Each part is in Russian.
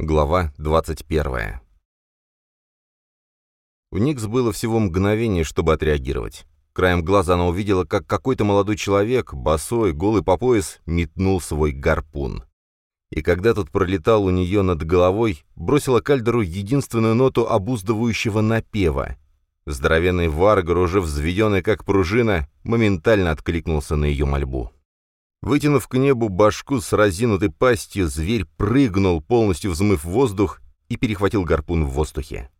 Глава 21. У Никс было всего мгновение, чтобы отреагировать. Краем глаза она увидела, как какой-то молодой человек, босой, голый по пояс, метнул свой гарпун. И когда тот пролетал у нее над головой, бросила Кальдеру единственную ноту обуздывающего напева. Здоровенный варгар, уже взведенный как пружина, моментально откликнулся на ее мольбу. Вытянув к небу башку с разинутой пастью, зверь прыгнул, полностью взмыв воздух, и перехватил гарпун в воздухе.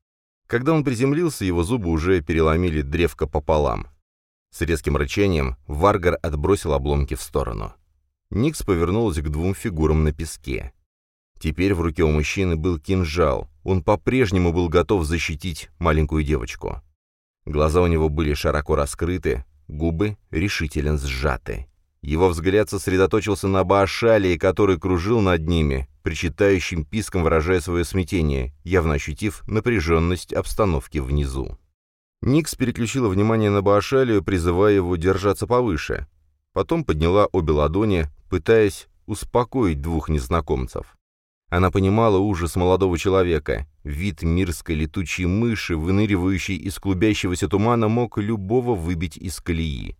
Когда он приземлился, его зубы уже переломили древко пополам. С резким рычанием Варгар отбросил обломки в сторону. Никс повернулась к двум фигурам на песке. Теперь в руке у мужчины был кинжал. Он по-прежнему был готов защитить маленькую девочку. Глаза у него были широко раскрыты, губы решительно сжаты. Его взгляд сосредоточился на Баашалии, который кружил над ними, причитающим писком выражая свое смятение, явно ощутив напряженность обстановки внизу. Никс переключила внимание на Баашалию, призывая его держаться повыше. Потом подняла обе ладони, пытаясь успокоить двух незнакомцев. Она понимала ужас молодого человека. Вид мирской летучей мыши, выныривающей из клубящегося тумана, мог любого выбить из колеи.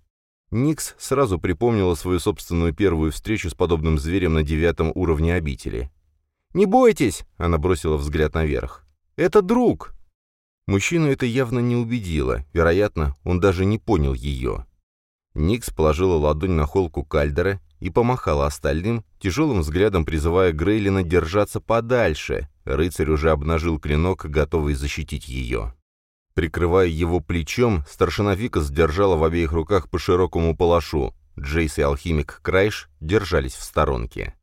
Никс сразу припомнила свою собственную первую встречу с подобным зверем на девятом уровне обители. «Не бойтесь!» — она бросила взгляд наверх. «Это друг!» Мужчину это явно не убедило, вероятно, он даже не понял ее. Никс положила ладонь на холку Кальдера и помахала остальным, тяжелым взглядом призывая Грейлина держаться подальше. Рыцарь уже обнажил клинок, готовый защитить ее. Прикрывая его плечом, старшина Вика сдержала в обеих руках по широкому палашу. Джейс и алхимик Крайш держались в сторонке.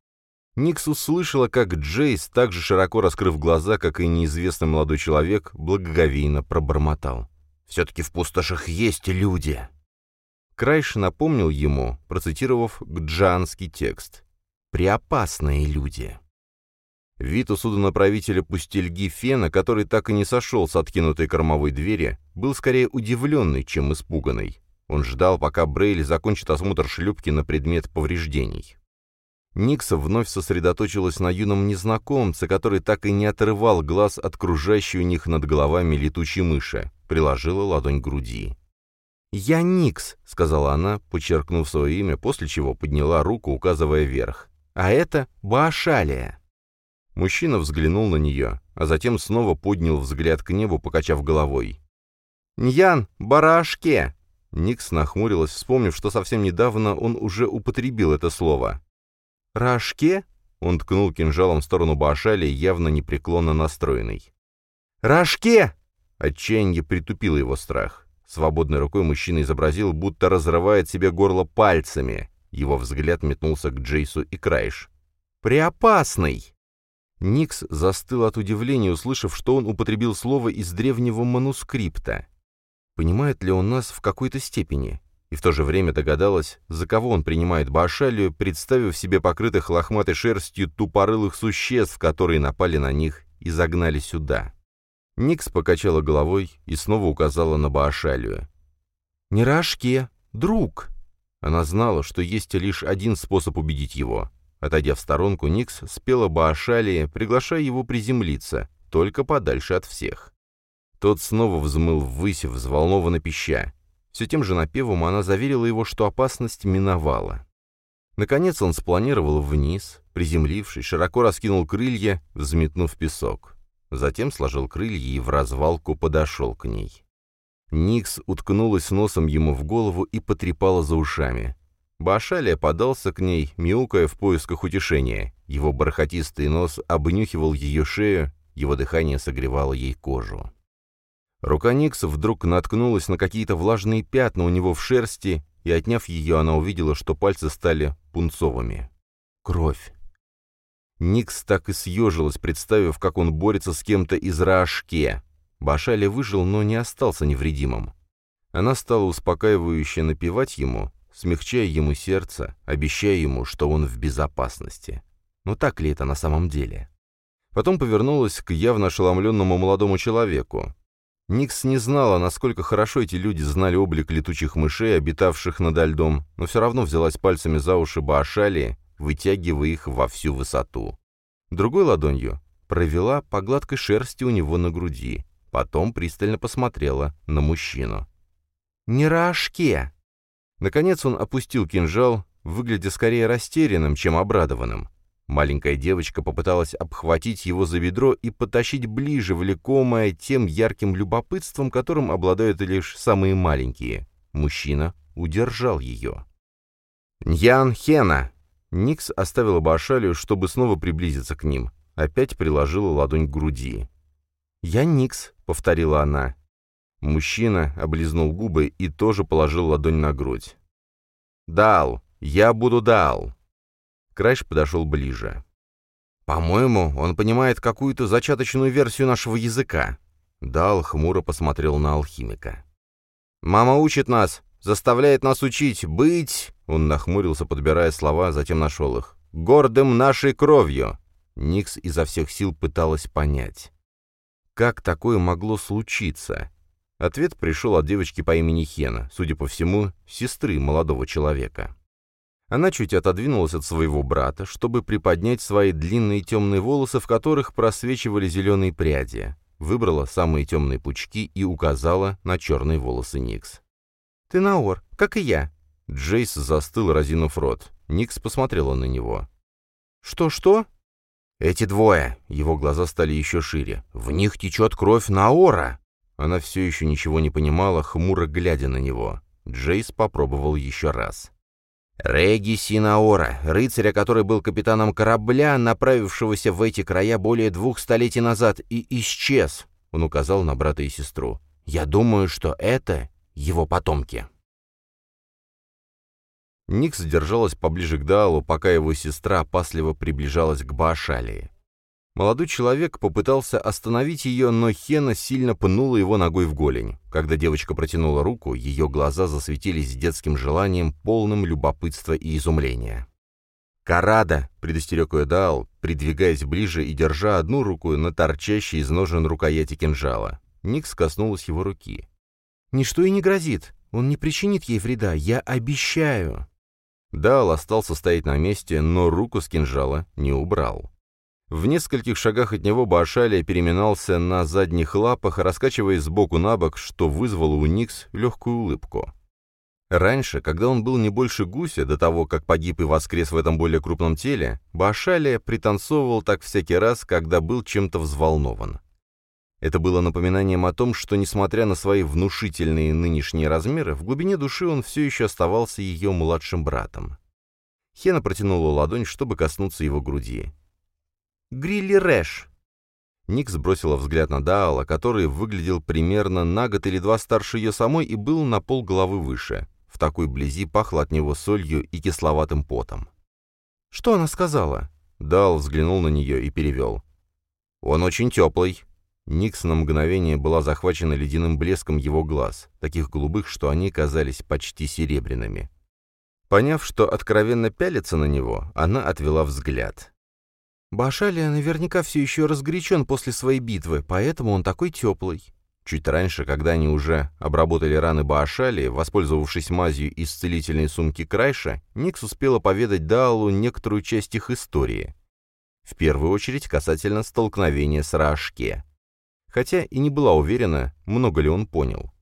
Никс услышала, как Джейс, также широко раскрыв глаза, как и неизвестный молодой человек, благоговейно пробормотал. «Все-таки в пустошах есть люди!» Крайш напомнил ему, процитировав гджанский текст. «Преопасные люди». Вид у судонаправителя пустельги Фена, который так и не сошел с откинутой кормовой двери, был скорее удивленный, чем испуганный. Он ждал, пока Брейли закончит осмотр шлюпки на предмет повреждений. Никса вновь сосредоточилась на юном незнакомце, который так и не отрывал глаз от кружащей у них над головами летучей мыши, приложила ладонь к груди. «Я Никс», — сказала она, подчеркнув свое имя, после чего подняла руку, указывая вверх. «А это Баашалия». Мужчина взглянул на нее, а затем снова поднял взгляд к небу, покачав головой. «Ньян, барашке!» Никс нахмурилась, вспомнив, что совсем недавно он уже употребил это слово. «Рашке?» Он ткнул кинжалом в сторону Баашали, явно непреклонно настроенный. «Рашке!» Отчаяние притупило его страх. Свободной рукой мужчина изобразил, будто разрывает себе горло пальцами. Его взгляд метнулся к Джейсу и Крайш. «Преопасный!» Никс застыл от удивления, услышав, что он употребил слово из древнего манускрипта. Понимает ли он нас в какой-то степени? И в то же время догадалась, за кого он принимает Баашалию, представив себе покрытых лохматой шерстью тупорылых существ, которые напали на них и загнали сюда. Никс покачала головой и снова указала на Баашалию. «Не рожке, друг!» Она знала, что есть лишь один способ убедить его Отойдя в сторонку, Никс спела Баашалии, приглашая его приземлиться, только подальше от всех. Тот снова взмыл ввысь, взволнованно пища. Все тем же напевом она заверила его, что опасность миновала. Наконец он спланировал вниз, приземлившись, широко раскинул крылья, взметнув песок. Затем сложил крылья и в развалку подошел к ней. Никс уткнулась носом ему в голову и потрепала за ушами. Башалия подался к ней, мяукая в поисках утешения. Его бархатистый нос обнюхивал ее шею, его дыхание согревало ей кожу. Рука Никса вдруг наткнулась на какие-то влажные пятна у него в шерсти, и, отняв ее, она увидела, что пальцы стали пунцовыми. Кровь. Никс так и съежилась, представив, как он борется с кем-то из Раашке. Башали выжил, но не остался невредимым. Она стала успокаивающе напевать ему, смягчая ему сердце, обещая ему, что он в безопасности. Но так ли это на самом деле? Потом повернулась к явно ошеломленному молодому человеку. Никс не знала, насколько хорошо эти люди знали облик летучих мышей, обитавших над льдом, но все равно взялась пальцами за уши Баашали, вытягивая их во всю высоту. Другой ладонью провела по гладкой шерсти у него на груди, потом пристально посмотрела на мужчину. «Не рожке!» Наконец он опустил кинжал, выглядя скорее растерянным, чем обрадованным. Маленькая девочка попыталась обхватить его за бедро и потащить ближе, влекомая тем ярким любопытством, которым обладают лишь самые маленькие. Мужчина удержал ее. «Ньян Хена!» Никс оставила Башалию, чтобы снова приблизиться к ним. Опять приложила ладонь к груди. «Я Никс», — повторила она. Мужчина облизнул губы и тоже положил ладонь на грудь. «Дал! Я буду Дал!» Крайш подошел ближе. «По-моему, он понимает какую-то зачаточную версию нашего языка». Дал хмуро посмотрел на алхимика. «Мама учит нас, заставляет нас учить быть...» Он нахмурился, подбирая слова, затем нашел их. «Гордым нашей кровью!» Никс изо всех сил пыталась понять. Как такое могло случиться? Ответ пришел от девочки по имени Хена, судя по всему, сестры молодого человека. Она чуть отодвинулась от своего брата, чтобы приподнять свои длинные темные волосы, в которых просвечивали зеленые пряди. Выбрала самые темные пучки и указала на черные волосы Никс. «Ты Наор, как и я». Джейс застыл, разинув рот. Никс посмотрела на него. «Что-что?» «Эти двое!» Его глаза стали еще шире. «В них течет кровь Наора!» Она все еще ничего не понимала, хмуро глядя на него. Джейс попробовал еще раз. Реги Синаора, рыцаря, который был капитаном корабля, направившегося в эти края более двух столетий назад, и исчез, он указал на брата и сестру. Я думаю, что это его потомки. Никс держалась поближе к Даалу, пока его сестра опасливо приближалась к Баашалии. Молодой человек попытался остановить ее, но Хена сильно пнула его ногой в голень. Когда девочка протянула руку, ее глаза засветились детским желанием, полным любопытства и изумления. «Карада!» — предостерег ее Даал, придвигаясь ближе и держа одну руку на торчащей из ножен рукояти кинжала. Никс коснулась его руки. «Ничто и не грозит. Он не причинит ей вреда, я обещаю!» Даал остался стоять на месте, но руку с кинжала не убрал. В нескольких шагах от него Баашалия переминался на задних лапах, раскачиваясь сбоку на бок, что вызвало у Никс легкую улыбку. Раньше, когда он был не больше гуся, до того, как погиб и воскрес в этом более крупном теле, Баашалия пританцовывал так всякий раз, когда был чем-то взволнован. Это было напоминанием о том, что, несмотря на свои внушительные нынешние размеры, в глубине души он все еще оставался ее младшим братом. Хена протянула ладонь, чтобы коснуться его груди. Грилли Рэш!» Ник сбросила взгляд на Даала, который выглядел примерно на год или два старше ее самой и был на пол головы выше. В такой близи пахло от него солью и кисловатым потом. «Что она сказала?» Даал взглянул на нее и перевел. «Он очень теплый». Никс на мгновение была захвачена ледяным блеском его глаз, таких голубых, что они казались почти серебряными. Поняв, что откровенно пялится на него, она отвела взгляд. Башалия наверняка все еще разгорячен после своей битвы, поэтому он такой теплый. Чуть раньше, когда они уже обработали раны Баашали, воспользовавшись мазью из целительной сумки Крайша, Никс успела поведать Даалу некоторую часть их истории. В первую очередь касательно столкновения с Раашке. Хотя и не была уверена, много ли он понял.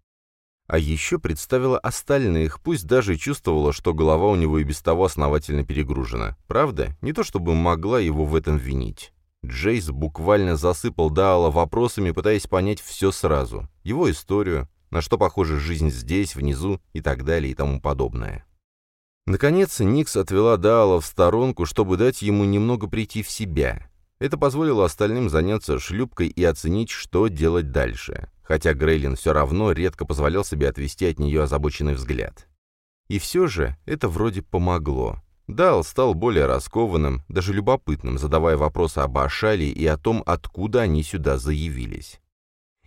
А еще представила остальных, пусть даже чувствовала, что голова у него и без того основательно перегружена. Правда? Не то чтобы могла его в этом винить. Джейс буквально засыпал Даала вопросами, пытаясь понять все сразу. Его историю, на что похожа жизнь здесь, внизу и так далее и тому подобное. Наконец, Никс отвела Даала в сторонку, чтобы дать ему немного прийти в себя. Это позволило остальным заняться шлюпкой и оценить, что делать дальше хотя Грейлин все равно редко позволял себе отвести от нее озабоченный взгляд. И все же это вроде помогло. Дал стал более раскованным, даже любопытным, задавая вопросы об Ашале и о том, откуда они сюда заявились.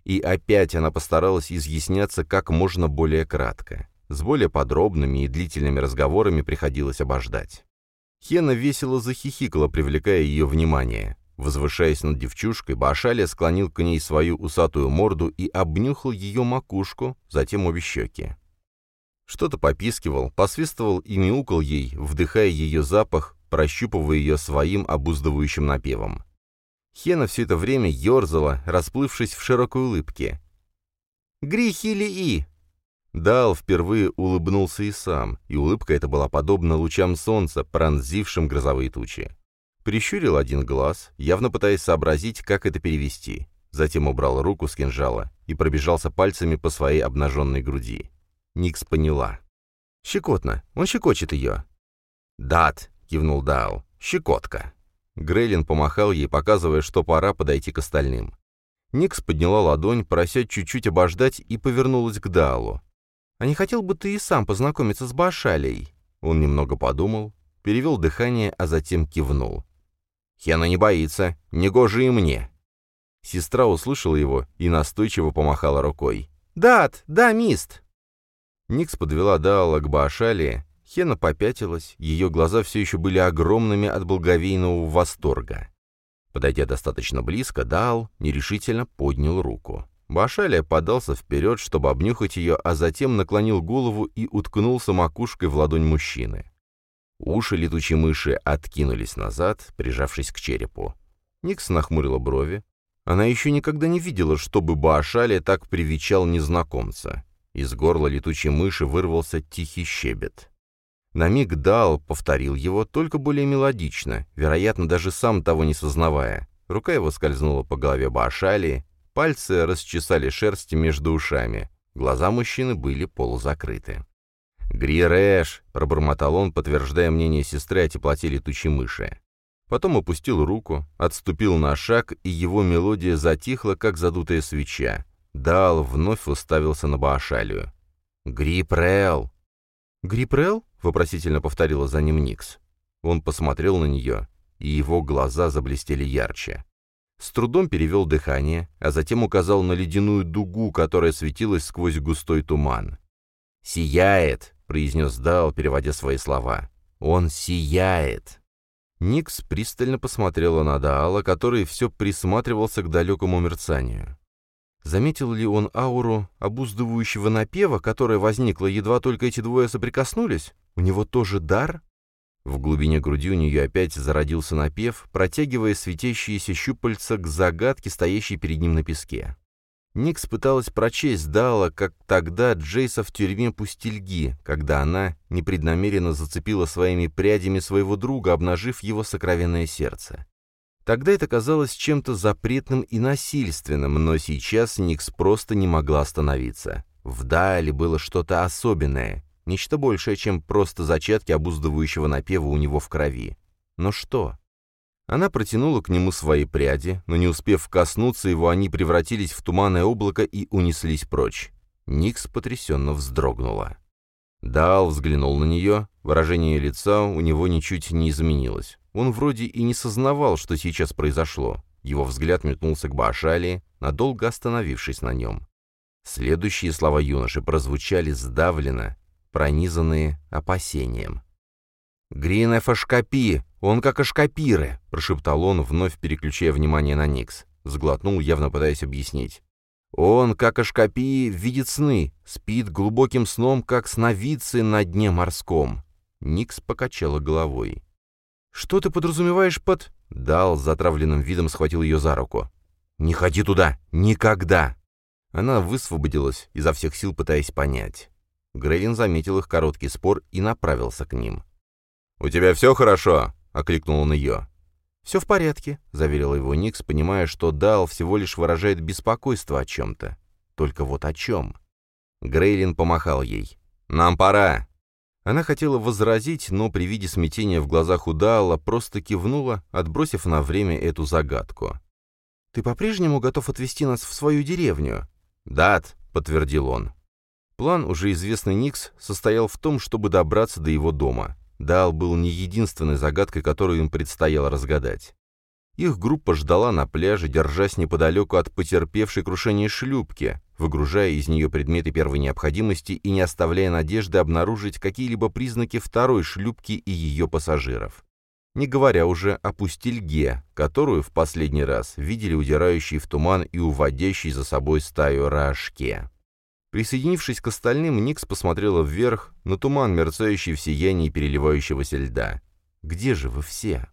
И опять она постаралась изъясняться как можно более кратко. С более подробными и длительными разговорами приходилось обождать. Хена весело захихикала, привлекая ее внимание. Возвышаясь над девчушкой, Башаля склонил к ней свою усатую морду и обнюхал ее макушку, затем обе щеки. Что-то попискивал, посвистывал и мяукал ей, вдыхая ее запах, прощупывая ее своим обуздывающим напевом. Хена все это время ерзала, расплывшись в широкой улыбке. «Грихили-и!» Дал впервые улыбнулся и сам, и улыбка эта была подобна лучам солнца, пронзившим грозовые тучи. Прищурил один глаз, явно пытаясь сообразить, как это перевести. Затем убрал руку с кинжала и пробежался пальцами по своей обнаженной груди. Никс поняла. «Щекотно. Он щекочет ее». «Дат», — кивнул Даал. «Щекотка». Грейлин помахал ей, показывая, что пора подойти к остальным. Никс подняла ладонь, прося чуть-чуть обождать, и повернулась к Даалу. «А не хотел бы ты и сам познакомиться с Башалей?» Он немного подумал, перевел дыхание, а затем кивнул. «Хена не боится, негоже и мне». Сестра услышала его и настойчиво помахала рукой. «Дат, да, мист!» Никс подвела Даала к Баашале. Хена попятилась, ее глаза все еще были огромными от благовейного восторга. Подойдя достаточно близко, Даал нерешительно поднял руку. Башалия подался вперед, чтобы обнюхать ее, а затем наклонил голову и уткнулся макушкой в ладонь мужчины. Уши летучей мыши откинулись назад, прижавшись к черепу. Никс нахмурила брови. Она еще никогда не видела, чтобы Баашалия так привечал незнакомца. Из горла летучей мыши вырвался тихий щебет. На миг Дал повторил его, только более мелодично, вероятно, даже сам того не сознавая. Рука его скользнула по голове Баашалии, Пальцы расчесали шерсть между ушами. Глаза мужчины были полузакрыты. «Грирэш!» — пробормотал он, подтверждая мнение сестры о теплоте летучей мыши. Потом опустил руку, отступил на шаг, и его мелодия затихла, как задутая свеча. Дал вновь уставился на Баашалию. «Грипрел!» «Грипрел?» — вопросительно повторила за ним Никс. Он посмотрел на нее, и его глаза заблестели ярче. С трудом перевел дыхание, а затем указал на ледяную дугу, которая светилась сквозь густой туман. «Сияет!» — произнес Дал, переводя свои слова. «Он сияет!» Никс пристально посмотрела на Даала, который все присматривался к далекому мерцанию. Заметил ли он ауру обуздывающего напева, которая возникла, едва только эти двое соприкоснулись? У него тоже дар? В глубине груди у нее опять зародился напев, протягивая светящиеся щупальца к загадке, стоящей перед ним на песке. Никс пыталась прочесть Дала, как тогда Джейса в тюрьме Пустельги, когда она непреднамеренно зацепила своими прядями своего друга, обнажив его сокровенное сердце. Тогда это казалось чем-то запретным и насильственным, но сейчас Никс просто не могла остановиться. В Дале было что-то особенное, Нечто большее, чем просто зачатки обуздывающего напева у него в крови. Но что? Она протянула к нему свои пряди, но не успев коснуться его, они превратились в туманное облако и унеслись прочь. Никс потрясенно вздрогнула. Дал взглянул на нее, выражение лица у него ничуть не изменилось. Он вроде и не сознавал, что сейчас произошло. Его взгляд метнулся к Баашалии, надолго остановившись на нем. Следующие слова юноши прозвучали сдавленно, пронизанные опасением. «Гринеф Ашкапи! Он как Ашкапиры!» — прошептал он, вновь переключая внимание на Никс. Сглотнул, явно пытаясь объяснить. «Он, как Ашкапи, видит сны, спит глубоким сном, как сновидцы на дне морском». Никс покачала головой. «Что ты подразумеваешь под...» Дал затравленным видом схватил ее за руку. «Не ходи туда! Никогда!» Она высвободилась, изо всех сил пытаясь понять. Грейлин заметил их короткий спор и направился к ним. «У тебя все хорошо?» — окликнул он ее. «Все в порядке», — заверил его Никс, понимая, что Дал всего лишь выражает беспокойство о чем-то. Только вот о чем? Грейлин помахал ей. «Нам пора!» Она хотела возразить, но при виде смятения в глазах у Даала просто кивнула, отбросив на время эту загадку. «Ты по-прежнему готов отвезти нас в свою деревню?» «Дат», — подтвердил он. План, уже известный Никс, состоял в том, чтобы добраться до его дома. Дал был не единственной загадкой, которую им предстояло разгадать. Их группа ждала на пляже, держась неподалеку от потерпевшей крушение шлюпки, выгружая из нее предметы первой необходимости и не оставляя надежды обнаружить какие-либо признаки второй шлюпки и ее пассажиров. Не говоря уже о пустельге, которую в последний раз видели удирающей в туман и уводящей за собой стаю рашке. Присоединившись к остальным, Никс посмотрела вверх, на туман, мерцающий в сиянии переливающегося льда. «Где же вы все?»